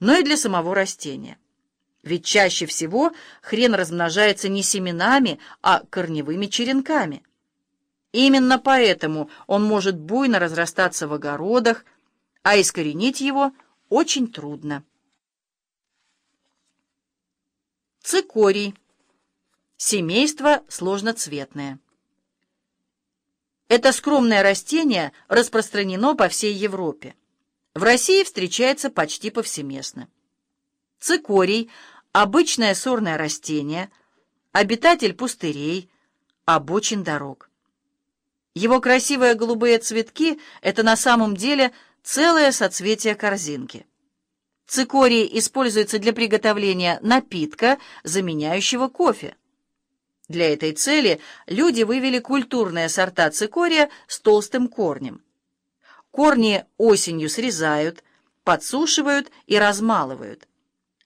но и для самого растения. Ведь чаще всего хрен размножается не семенами, а корневыми черенками. Именно поэтому он может буйно разрастаться в огородах, а искоренить его очень трудно. Цикорий. Семейство сложноцветное. Это скромное растение распространено по всей Европе. В России встречается почти повсеместно. Цикорий – обычное сорное растение, обитатель пустырей, обочин дорог. Его красивые голубые цветки – это на самом деле целое соцветие корзинки. Цикорий используется для приготовления напитка, заменяющего кофе. Для этой цели люди вывели культурные сорта цикория с толстым корнем. Корни осенью срезают, подсушивают и размалывают,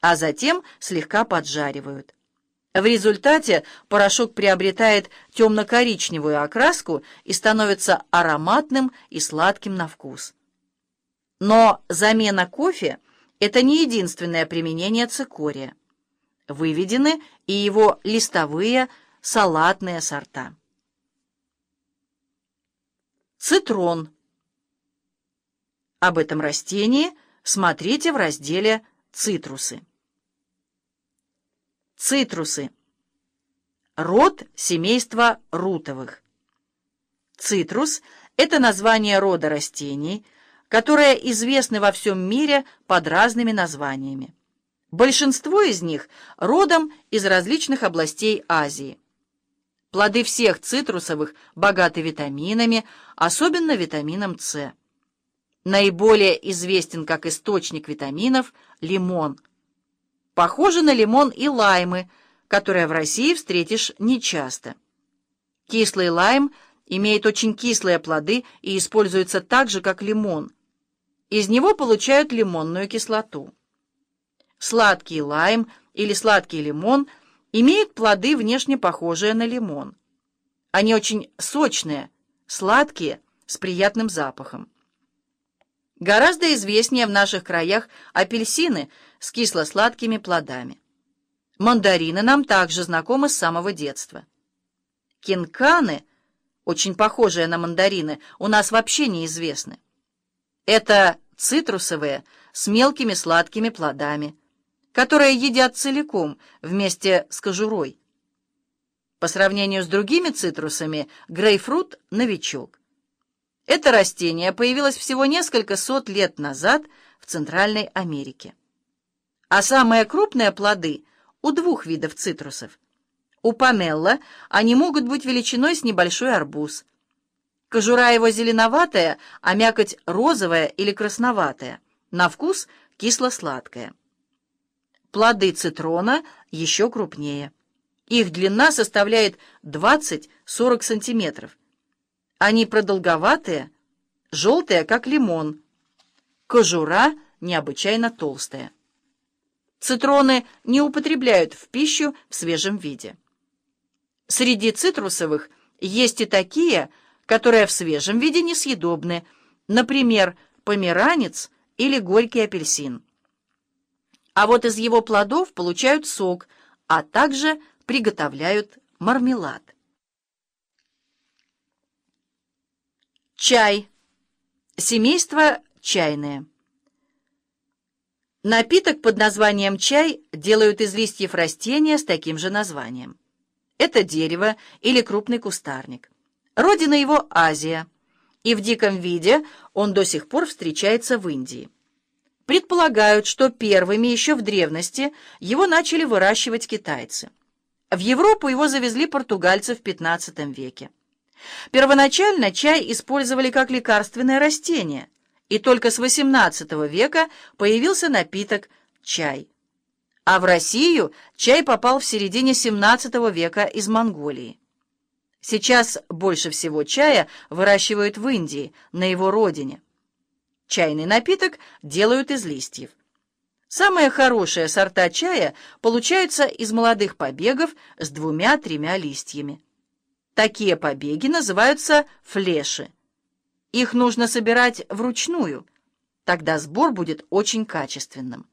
а затем слегка поджаривают. В результате порошок приобретает темно-коричневую окраску и становится ароматным и сладким на вкус. Но замена кофе – это не единственное применение цикория. Выведены и его листовые – салатные сорта. Цитрон. Об этом растении смотрите в разделе «Цитрусы». Цитрусы. Род семейства рутовых. Цитрус – это название рода растений, которые известны во всем мире под разными названиями. Большинство из них родом из различных областей Азии. Плоды всех цитрусовых богаты витаминами, особенно витамином С. Наиболее известен как источник витаминов лимон. Похожи на лимон и лаймы, которые в России встретишь нечасто. Кислый лайм имеет очень кислые плоды и используется так же, как лимон. Из него получают лимонную кислоту. Сладкий лайм или сладкий лимон – имеют плоды, внешне похожие на лимон. Они очень сочные, сладкие, с приятным запахом. Гораздо известнее в наших краях апельсины с кисло-сладкими плодами. Мандарины нам также знакомы с самого детства. Кинканы, очень похожие на мандарины, у нас вообще неизвестны. Это цитрусовые с мелкими сладкими плодами – которые едят целиком вместе с кожурой. По сравнению с другими цитрусами, грейпфрут – новичок. Это растение появилось всего несколько сот лет назад в Центральной Америке. А самые крупные плоды у двух видов цитрусов. У помелла они могут быть величиной с небольшой арбуз. Кожура его зеленоватая, а мякоть розовая или красноватая. На вкус кисло-сладкая. Плоды цитрона еще крупнее. Их длина составляет 20-40 сантиметров. Они продолговатые, желтые, как лимон. Кожура необычайно толстая. Цитроны не употребляют в пищу в свежем виде. Среди цитрусовых есть и такие, которые в свежем виде несъедобны, например, померанец или горький апельсин а вот из его плодов получают сок, а также приготовляют мармелад. Чай. Семейство чайное. Напиток под названием чай делают из листьев растения с таким же названием. Это дерево или крупный кустарник. Родина его Азия, и в диком виде он до сих пор встречается в Индии. Предполагают, что первыми еще в древности его начали выращивать китайцы. В Европу его завезли португальцы в XV веке. Первоначально чай использовали как лекарственное растение, и только с XVIII века появился напиток чай. А в Россию чай попал в середине XVII века из Монголии. Сейчас больше всего чая выращивают в Индии, на его родине. Чайный напиток делают из листьев. Самые хорошие сорта чая получаются из молодых побегов с двумя-тремя листьями. Такие побеги называются флеши. Их нужно собирать вручную, тогда сбор будет очень качественным.